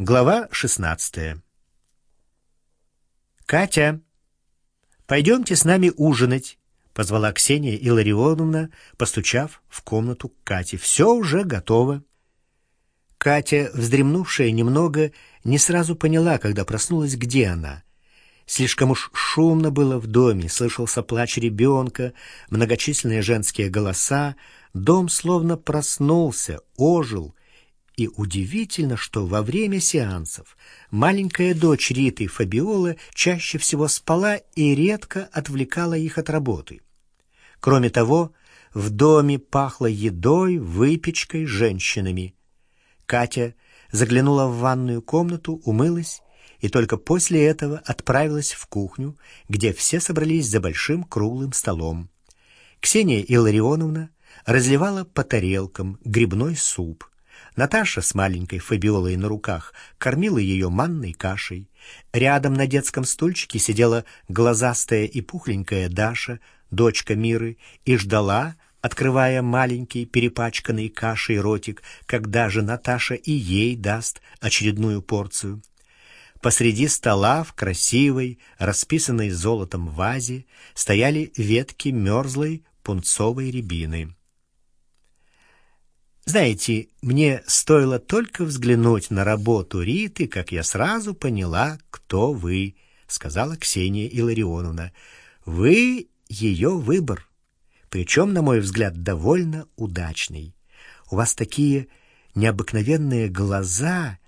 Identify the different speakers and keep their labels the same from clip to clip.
Speaker 1: Глава 16. Катя, пойдемте с нами ужинать, позвала Ксения Илларионовна, постучав в комнату Кати. Все уже готово. Катя, вздремнувшая немного, не сразу поняла, когда проснулась, где она. Слишком уж шумно было в доме, слышался плач ребенка, многочисленные женские голоса, дом словно проснулся, ожил, и удивительно, что во время сеансов маленькая дочь Риты Фабиола чаще всего спала и редко отвлекала их от работы. Кроме того, в доме пахло едой, выпечкой, женщинами. Катя заглянула в ванную комнату, умылась и только после этого отправилась в кухню, где все собрались за большим круглым столом. Ксения Илларионовна разливала по тарелкам грибной суп. Наташа с маленькой Фабиолой на руках кормила ее манной кашей. Рядом на детском стульчике сидела глазастая и пухленькая Даша, дочка Миры, и ждала, открывая маленький перепачканный кашей ротик, когда же Наташа и ей даст очередную порцию. Посреди стола в красивой, расписанной золотом вазе стояли ветки мерзлой пунцовой рябины. Знаете, мне стоило только взглянуть на работу Риты, как я сразу поняла, кто вы, сказала Ксения Илларионовна. Вы ее выбор, причем, на мой взгляд, довольно удачный. У вас такие необыкновенные глаза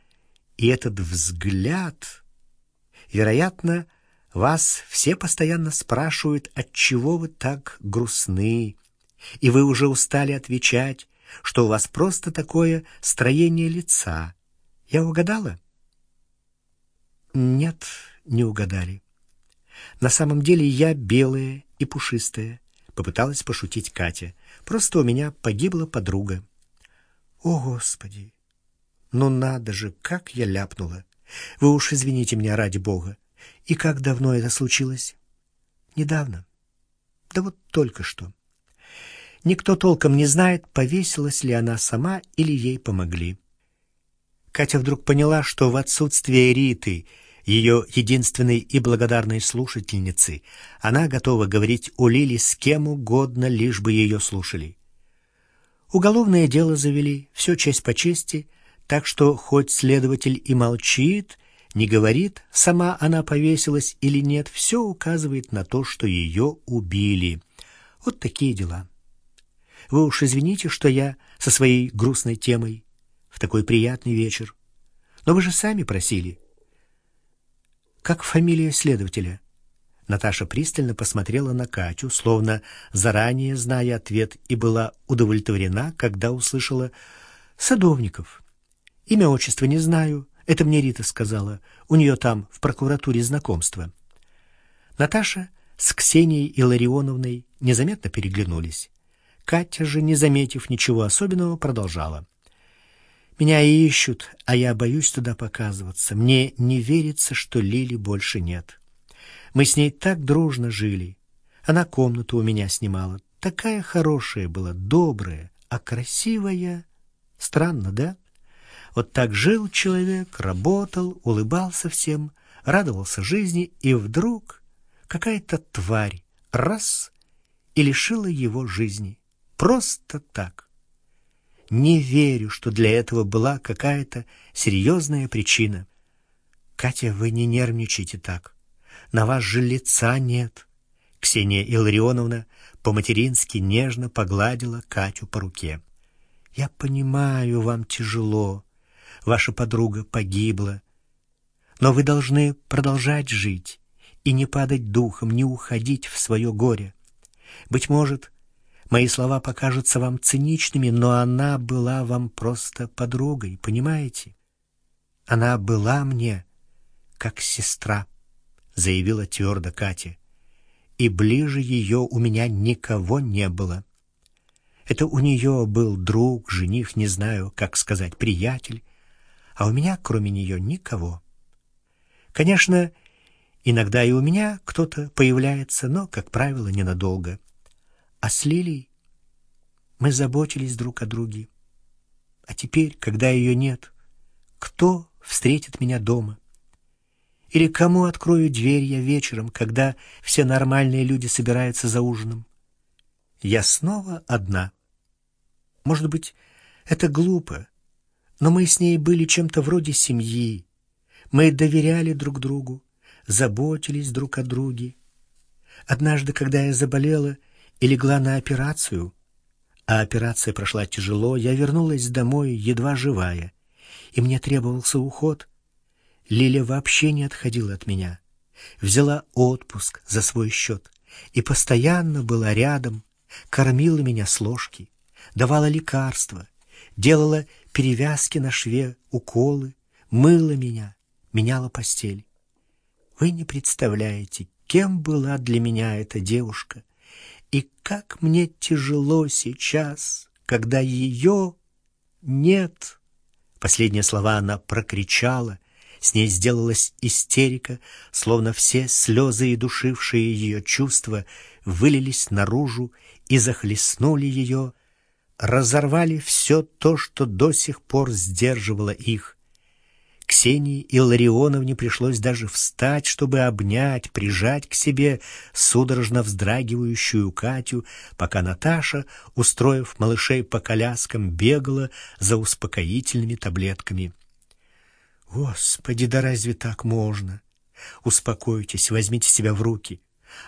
Speaker 1: и этот взгляд. Вероятно, вас все постоянно спрашивают, от чего вы так грустны, и вы уже устали отвечать, что у вас просто такое строение лица. Я угадала? Нет, не угадали. На самом деле я белая и пушистая, попыталась пошутить Катя. Просто у меня погибла подруга. О, господи. Ну надо же, как я ляпнула. Вы уж извините меня ради бога. И как давно это случилось? Недавно. Да вот только что. Никто толком не знает, повесилась ли она сама или ей помогли. Катя вдруг поняла, что в отсутствие Риты, ее единственной и благодарной слушательницы, она готова говорить о Лиле с кем угодно, лишь бы ее слушали. Уголовное дело завели, все честь по чести, так что хоть следователь и молчит, не говорит, сама она повесилась или нет, все указывает на то, что ее убили. Вот такие дела. Вы уж извините, что я со своей грустной темой в такой приятный вечер. Но вы же сами просили. Как фамилия следователя? Наташа пристально посмотрела на Катю, словно заранее зная ответ, и была удовлетворена, когда услышала Садовников. Имя, отчество не знаю, это мне Рита сказала. У нее там в прокуратуре знакомство. Наташа с Ксенией Илларионовной незаметно переглянулись. Катя же, не заметив ничего особенного, продолжала. Меня ищут, а я боюсь туда показываться. Мне не верится, что Лили больше нет. Мы с ней так дружно жили. Она комнату у меня снимала. Такая хорошая была, добрая, а красивая. Странно, да? Вот так жил человек, работал, улыбался всем, радовался жизни, и вдруг какая-то тварь раз и лишила его жизни. Просто так. Не верю, что для этого была какая-то серьезная причина. Катя, вы не нервничайте так. На вас же лица нет. Ксения Илларионовна по-матерински нежно погладила Катю по руке. Я понимаю, вам тяжело. Ваша подруга погибла. Но вы должны продолжать жить и не падать духом, не уходить в свое горе. Быть может, Мои слова покажутся вам циничными, но она была вам просто подругой, понимаете? Она была мне как сестра, заявила твердо Катя. И ближе ее у меня никого не было. Это у нее был друг, жених, не знаю, как сказать, приятель, а у меня кроме нее никого. Конечно, иногда и у меня кто-то появляется, но, как правило, ненадолго. А с Лилией мы заботились друг о друге. А теперь, когда ее нет, кто встретит меня дома? Или кому открою дверь я вечером, когда все нормальные люди собираются за ужином? Я снова одна. Может быть, это глупо, но мы с ней были чем-то вроде семьи. Мы доверяли друг другу, заботились друг о друге. Однажды, когда я заболела и легла на операцию, а операция прошла тяжело, я вернулась домой едва живая, и мне требовался уход. Лиля вообще не отходила от меня, взяла отпуск за свой счет и постоянно была рядом, кормила меня с ложки, давала лекарства, делала перевязки на шве, уколы, мыла меня, меняла постель. Вы не представляете, кем была для меня эта девушка, и как мне тяжело сейчас, когда ее нет. Последние слова она прокричала, с ней сделалась истерика, словно все слезы и душившие ее чувства вылились наружу и захлестнули ее, разорвали все то, что до сих пор сдерживало их. Ксении Илларионовне пришлось даже встать, чтобы обнять, прижать к себе судорожно вздрагивающую Катю, пока Наташа, устроив малышей по коляскам, бегала за успокоительными таблетками. Господи, да разве так можно? Успокойтесь, возьмите себя в руки.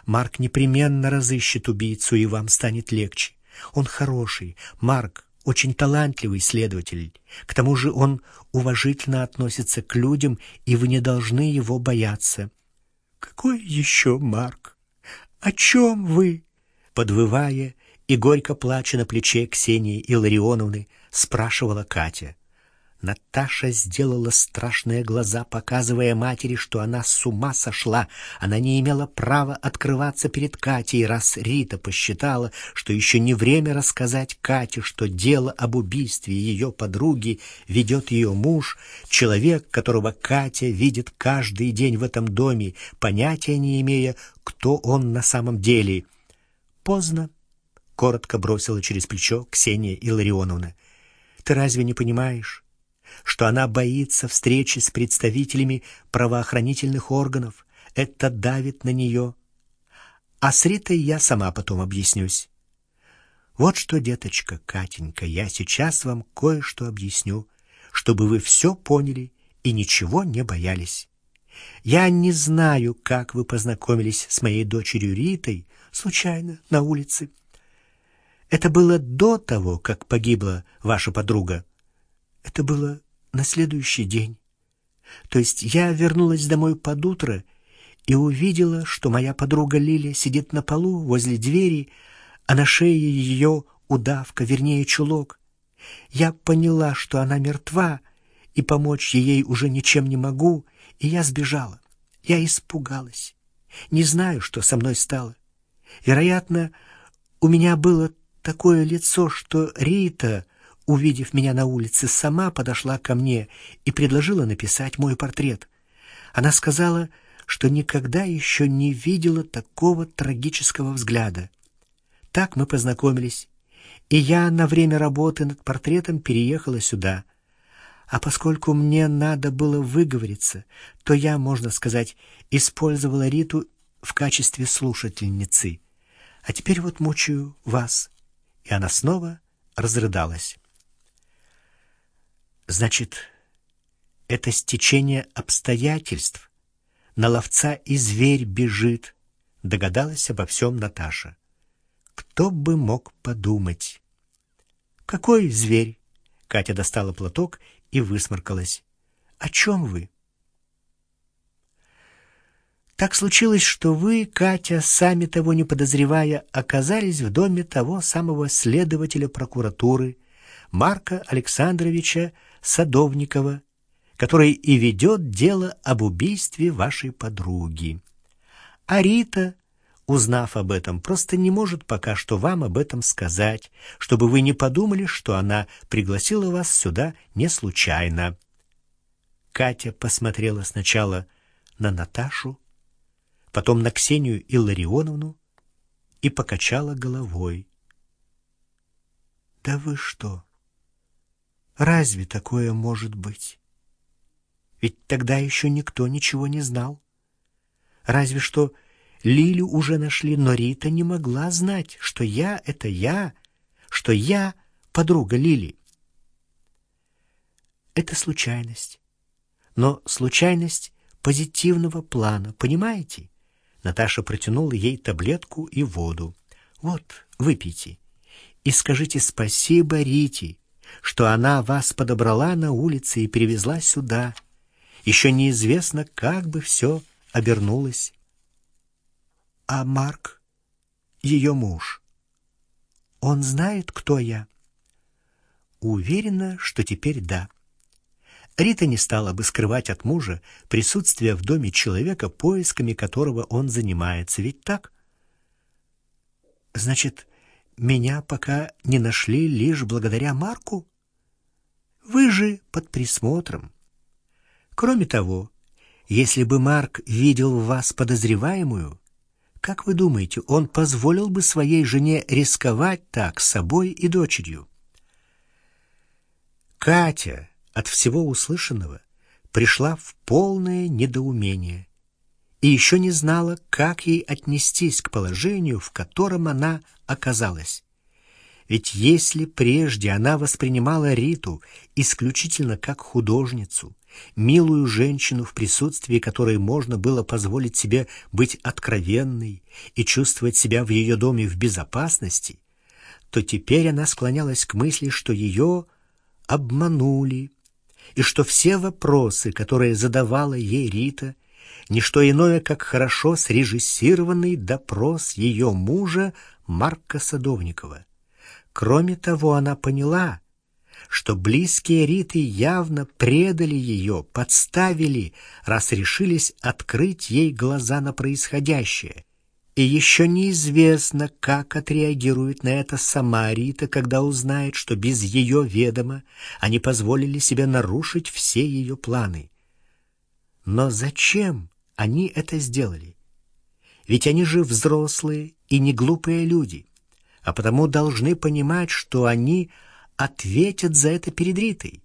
Speaker 1: Марк непременно разыщет убийцу, и вам станет легче. Он хороший. Марк очень талантливый следователь. К тому же он уважительно относится к людям, и вы не должны его бояться. Какой еще Марк? О чем вы? Подвывая и горько плача на плече Ксении Илларионовны, спрашивала Катя. Наташа сделала страшные глаза, показывая матери, что она с ума сошла. Она не имела права открываться перед Катей, раз Рита посчитала, что еще не время рассказать Кате, что дело об убийстве ее подруги ведет ее муж, человек, которого Катя видит каждый день в этом доме, понятия не имея, кто он на самом деле. Поздно, коротко бросила через плечо Ксения Илларионовна. Ты разве не понимаешь? Что она боится встречи с представителями правоохранительных органов. Это давит на нее. А с Ритой я сама потом объяснюсь. Вот что, деточка Катенька, я сейчас вам кое-что объясню, чтобы вы все поняли и ничего не боялись. Я не знаю, как вы познакомились с моей дочерью Ритой, случайно, на улице. Это было до того, как погибла ваша подруга. Это было на следующий день. То есть я вернулась домой под утро и увидела, что моя подруга Лиля сидит на полу возле двери, а на шее ее удавка, вернее, чулок. Я поняла, что она мертва, и помочь ей уже ничем не могу, и я сбежала. Я испугалась. Не знаю, что со мной стало. Вероятно, у меня было такое лицо, что Рита увидев меня на улице, сама подошла ко мне и предложила написать мой портрет. Она сказала, что никогда еще не видела такого трагического взгляда. Так мы познакомились, и я на время работы над портретом переехала сюда. А поскольку мне надо было выговориться, то я, можно сказать, использовала Риту в качестве слушательницы. А теперь вот мучаю вас. И она снова разрыдалась. Значит, это стечение обстоятельств. На ловца и зверь бежит, догадалась обо всем Наташа. Кто бы мог подумать? Какой зверь? Катя достала платок и высморкалась. О чем вы? Так случилось, что вы, Катя, сами того не подозревая, оказались в доме того самого следователя прокуратуры Марка Александровича Садовникова, который и ведет дело об убийстве вашей подруги. А Рита, узнав об этом, просто не может пока что вам об этом сказать, чтобы вы не подумали, что она пригласила вас сюда не случайно. Катя посмотрела сначала на Наташу, потом на Ксению Илларионовну и покачала головой. «Да вы что?» Разве такое может быть? Ведь тогда еще никто ничего не знал. Разве что Лилю уже нашли, но Рита не могла знать, что я — это я, что я — подруга Лили. Это случайность. Но случайность позитивного плана, понимаете? Наташа протянула ей таблетку и воду. Вот, выпейте. И скажите спасибо Рите, что она вас подобрала на улице и привезла сюда. Еще неизвестно, как бы все обернулось. А Марк, ее муж, он знает, кто я? Уверена, что теперь да. Рита не стала бы скрывать от мужа присутствие в доме человека, поисками которого он занимается. Ведь так? Значит, меня пока не нашли лишь благодаря Марку? Вы же под присмотром. Кроме того, если бы Марк видел в вас подозреваемую, как вы думаете, он позволил бы своей жене рисковать так собой и дочерью? Катя от всего услышанного пришла в полное недоумение и еще не знала, как ей отнестись к положению, в котором она оказалась. Ведь если прежде она воспринимала Риту исключительно как художницу, милую женщину, в присутствии которой можно было позволить себе быть откровенной и чувствовать себя в ее доме в безопасности, то теперь она склонялась к мысли, что ее обманули, и что все вопросы, которые задавала ей Рита, не что иное, как хорошо срежиссированный допрос ее мужа Марка Садовникова. Кроме того, она поняла, что близкие Риты явно предали ее, подставили, раз решились открыть ей глаза на происходящее. И еще неизвестно, как отреагирует на это сама Рита, когда узнает, что без ее ведома они позволили себе нарушить все ее планы. Но зачем они это сделали? Ведь они же взрослые и не глупые люди, а потому должны понимать, что они ответят за это перед Ритой.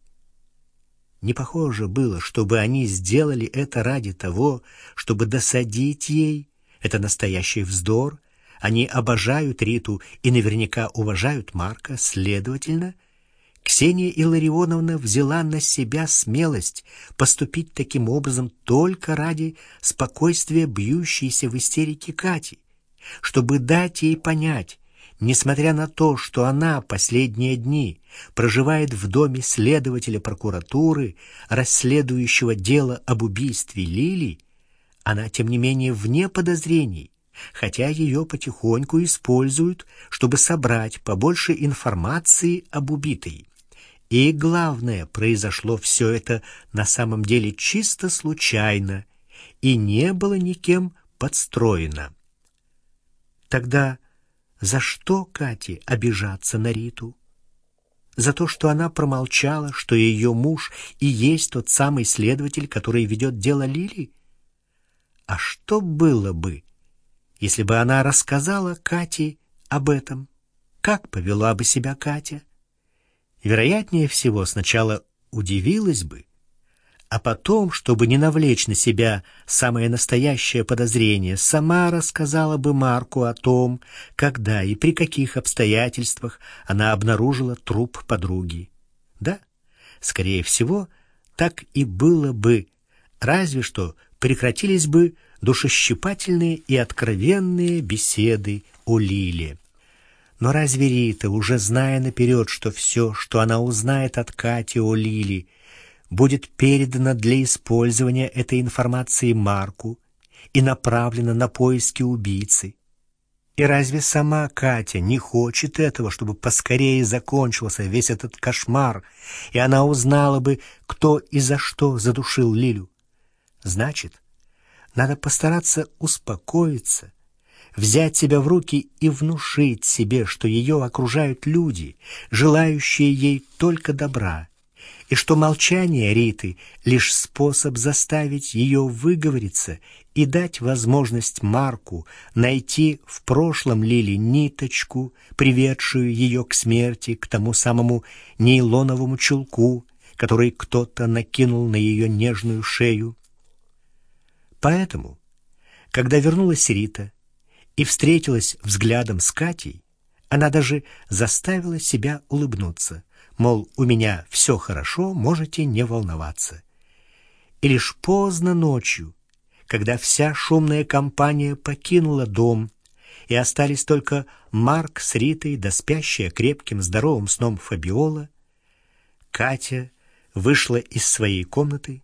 Speaker 1: Не похоже было, чтобы они сделали это ради того, чтобы досадить ей, это настоящий вздор. Они обожают Риту и наверняка уважают Марка. Следовательно, Ксения Илларионовна взяла на себя смелость поступить таким образом только ради спокойствия бьющейся в истерике Кати, чтобы дать ей понять, несмотря на то, что она последние дни проживает в доме следователя прокуратуры, расследующего дело об убийстве Лили, она, тем не менее, вне подозрений, хотя ее потихоньку используют, чтобы собрать побольше информации об убитой. И главное, произошло все это на самом деле чисто случайно и не было никем подстроено. Тогда за что Кате обижаться на Риту? За то, что она промолчала, что ее муж и есть тот самый следователь, который ведет дело Лили? А что было бы, если бы она рассказала Кате об этом? Как повела бы себя Катя? Вероятнее всего, сначала удивилась бы, а потом, чтобы не навлечь на себя самое настоящее подозрение, сама рассказала бы Марку о том, когда и при каких обстоятельствах она обнаружила труп подруги. Да, скорее всего, так и было бы, разве что прекратились бы душещипательные и откровенные беседы о Лиле. Но разве Рита, уже зная наперед, что все, что она узнает от Кати о Лиле, будет передано для использования этой информации Марку и направлено на поиски убийцы? И разве сама Катя не хочет этого, чтобы поскорее закончился весь этот кошмар, и она узнала бы, кто и за что задушил Лилю? Значит, надо постараться успокоиться, взять себя в руки и внушить себе, что ее окружают люди, желающие ей только добра, и что молчание Риты — лишь способ заставить ее выговориться и дать возможность Марку найти в прошлом Лили ниточку, приведшую ее к смерти, к тому самому нейлоновому чулку, который кто-то накинул на ее нежную шею. Поэтому, когда вернулась Рита и встретилась взглядом с Катей, она даже заставила себя улыбнуться, мол, у меня все хорошо, можете не волноваться. И лишь поздно ночью, когда вся шумная компания покинула дом, и остались только Марк с Ритой да крепким здоровым сном Фабиола, Катя вышла из своей комнаты,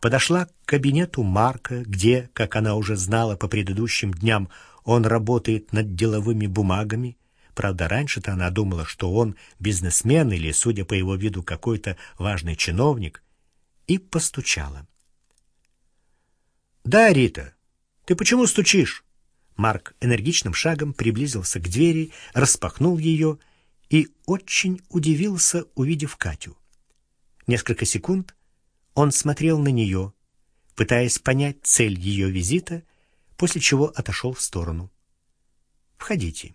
Speaker 1: подошла к кабинету Марка, где, как она уже знала по предыдущим дням, он работает над деловыми бумагами. Правда, раньше-то она думала, что он бизнесмен или, судя по его виду, какой-то важный чиновник, и постучала. «Да, Рита, ты почему стучишь?» Марк энергичным шагом приблизился к двери, распахнул ее и очень удивился, увидев Катю. Несколько секунд он смотрел на нее, пытаясь понять цель ее визита, после чего отошел в сторону. «Входите».